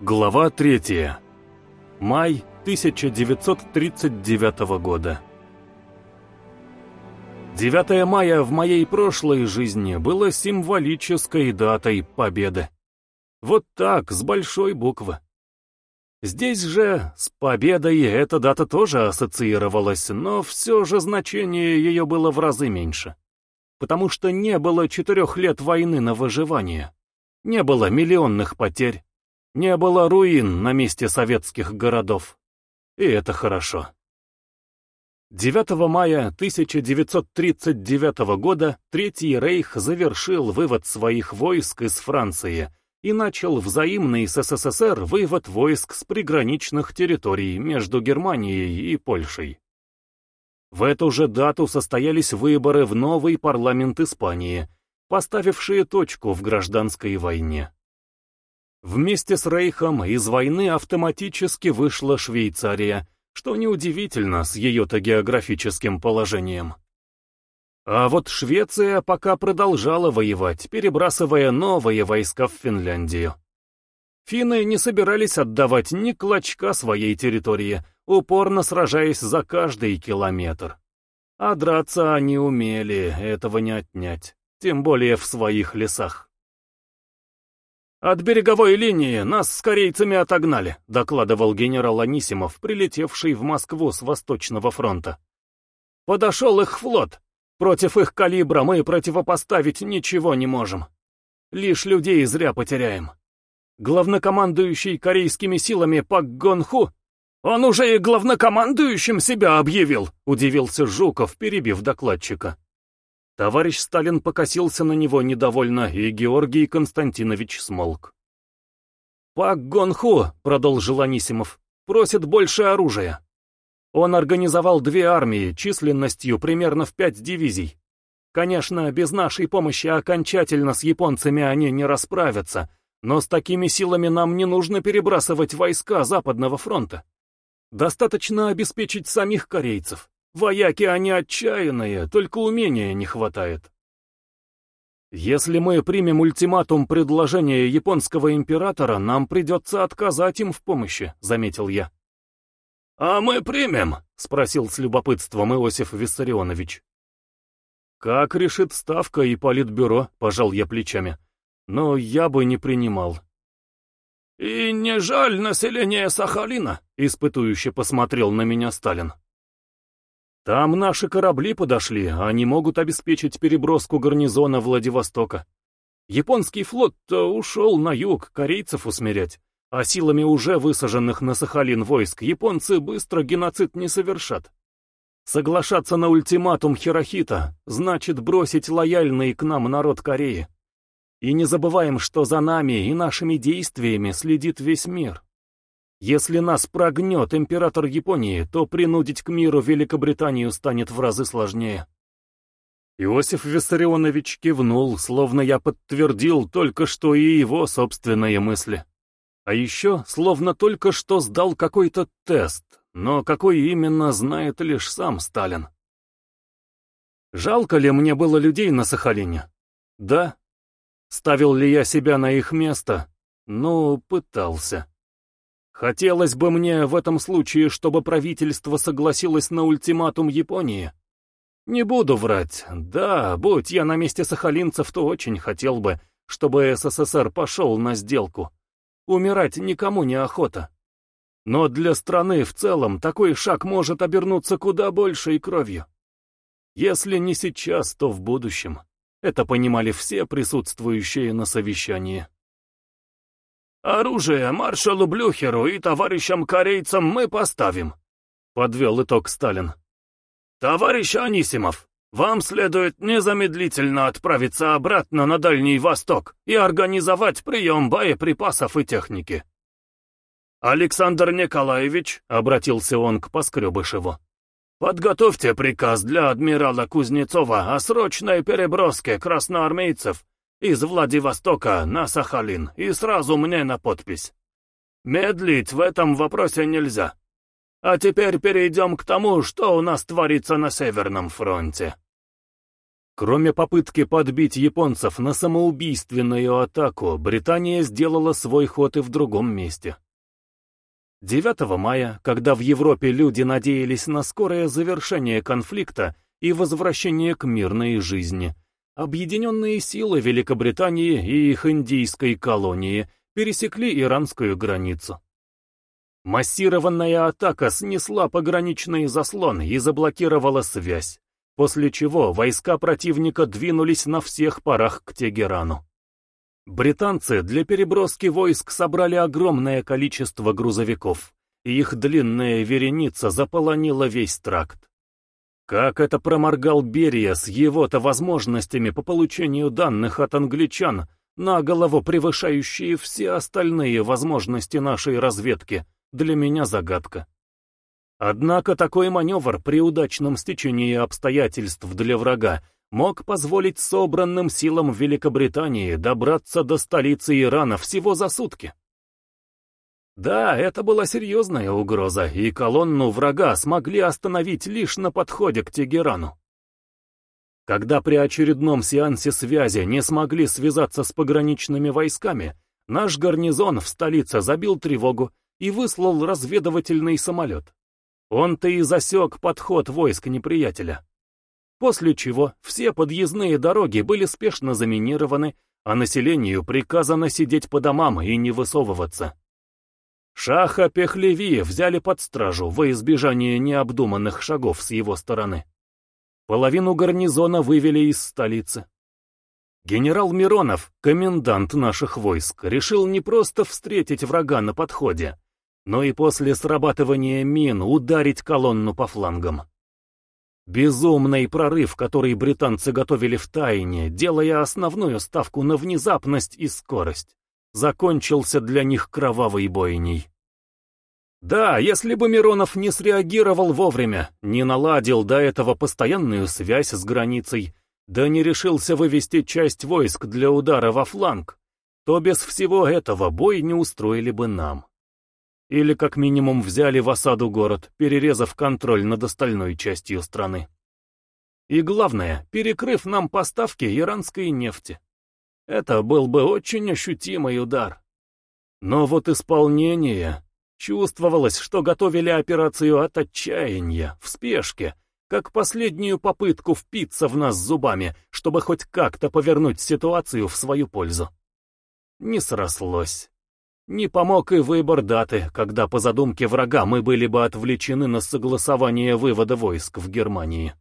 Глава 3. Май 1939 года. 9 мая в моей прошлой жизни было символической датой победы. Вот так, с большой буквы. Здесь же с победой эта дата тоже ассоциировалась, но все же значение ее было в разы меньше. Потому что не было четырех лет войны на выживание. Не было миллионных потерь не было руин на месте советских городов. И это хорошо. 9 мая 1939 года Третий Рейх завершил вывод своих войск из Франции и начал взаимный с СССР вывод войск с приграничных территорий между Германией и Польшей. В эту же дату состоялись выборы в новый парламент Испании, поставившие точку в гражданской войне. Вместе с Рейхом из войны автоматически вышла Швейцария, что неудивительно с ее-то географическим положением. А вот Швеция пока продолжала воевать, перебрасывая новые войска в Финляндию. Финны не собирались отдавать ни клочка своей территории, упорно сражаясь за каждый километр. А драться они умели, этого не отнять, тем более в своих лесах. «От береговой линии нас с корейцами отогнали», — докладывал генерал Анисимов, прилетевший в Москву с Восточного фронта. «Подошел их флот. Против их калибра мы противопоставить ничего не можем. Лишь людей зря потеряем. Главнокомандующий корейскими силами Пак Гонху «Он уже и главнокомандующим себя объявил», — удивился Жуков, перебив докладчика. Товарищ Сталин покосился на него недовольно, и Георгий Константинович смолк. «Пак Гонху», — продолжил Анисимов, — «просит больше оружия. Он организовал две армии численностью примерно в пять дивизий. Конечно, без нашей помощи окончательно с японцами они не расправятся, но с такими силами нам не нужно перебрасывать войска Западного фронта. Достаточно обеспечить самих корейцев. Вояки они отчаянные, только умения не хватает. Если мы примем ультиматум предложения японского императора, нам придется отказать им в помощи, заметил я. «А мы примем?» — спросил с любопытством Иосиф Виссарионович. «Как решит Ставка и Политбюро?» — пожал я плечами. «Но я бы не принимал». «И не жаль населения Сахалина?» — испытующе посмотрел на меня Сталин. Там наши корабли подошли, они могут обеспечить переброску гарнизона Владивостока. Японский флот-то ушел на юг корейцев усмирять, а силами уже высаженных на Сахалин войск японцы быстро геноцид не совершат. Соглашаться на ультиматум Хирохита значит бросить лояльный к нам народ Кореи. И не забываем, что за нами и нашими действиями следит весь мир. Если нас прогнет император Японии, то принудить к миру Великобританию станет в разы сложнее. Иосиф Виссарионович кивнул, словно я подтвердил только что и его собственные мысли. А еще, словно только что сдал какой-то тест, но какой именно, знает лишь сам Сталин. Жалко ли мне было людей на Сахалине? Да. Ставил ли я себя на их место? Ну, пытался. Хотелось бы мне в этом случае, чтобы правительство согласилось на ультиматум Японии. Не буду врать. Да, будь я на месте сахалинцев, то очень хотел бы, чтобы СССР пошел на сделку. Умирать никому не охота. Но для страны в целом такой шаг может обернуться куда большей кровью. Если не сейчас, то в будущем. Это понимали все присутствующие на совещании. «Оружие маршалу Блюхеру и товарищам-корейцам мы поставим», — подвел итог Сталин. «Товарищ Анисимов, вам следует незамедлительно отправиться обратно на Дальний Восток и организовать прием боеприпасов и техники». «Александр Николаевич», — обратился он к Поскребышеву, — «подготовьте приказ для адмирала Кузнецова о срочной переброске красноармейцев из Владивостока на Сахалин и сразу мне на подпись. Медлить в этом вопросе нельзя. А теперь перейдем к тому, что у нас творится на Северном фронте. Кроме попытки подбить японцев на самоубийственную атаку, Британия сделала свой ход и в другом месте. 9 мая, когда в Европе люди надеялись на скорое завершение конфликта и возвращение к мирной жизни, объединенные силы Великобритании и их индийской колонии пересекли иранскую границу. Массированная атака снесла пограничный заслон и заблокировала связь, после чего войска противника двинулись на всех парах к Тегерану. Британцы для переброски войск собрали огромное количество грузовиков, и их длинная вереница заполонила весь тракт. Как это проморгал Берия с его-то возможностями по получению данных от англичан, на голову превышающие все остальные возможности нашей разведки — для меня загадка. Однако такой маневр при удачном стечении обстоятельств для врага мог позволить собранным силам Великобритании добраться до столицы Ирана всего за сутки. Да, это была серьезная угроза, и колонну врага смогли остановить лишь на подходе к Тегерану. Когда при очередном сеансе связи не смогли связаться с пограничными войсками, наш гарнизон в столице забил тревогу и выслал разведывательный самолет. Он-то и засек подход войск неприятеля. После чего все подъездные дороги были спешно заминированы, а населению приказано сидеть по домам и не высовываться. Шаха Пехлеви взяли под стражу во избежание необдуманных шагов с его стороны. Половину гарнизона вывели из столицы. Генерал Миронов, комендант наших войск, решил не просто встретить врага на подходе, но и после срабатывания мин ударить колонну по флангам. Безумный прорыв, который британцы готовили в тайне, делая основную ставку на внезапность и скорость, закончился для них кровавой бойней. Да, если бы Миронов не среагировал вовремя, не наладил до этого постоянную связь с границей, да не решился вывести часть войск для удара во фланг, то без всего этого бой не устроили бы нам. Или как минимум взяли в осаду город, перерезав контроль над остальной частью страны. И главное, перекрыв нам поставки иранской нефти. Это был бы очень ощутимый удар. Но вот исполнение... Чувствовалось, что готовили операцию от отчаяния, в спешке, как последнюю попытку впиться в нас зубами, чтобы хоть как-то повернуть ситуацию в свою пользу. Не срослось. Не помог и выбор даты, когда по задумке врага мы были бы отвлечены на согласование вывода войск в Германии.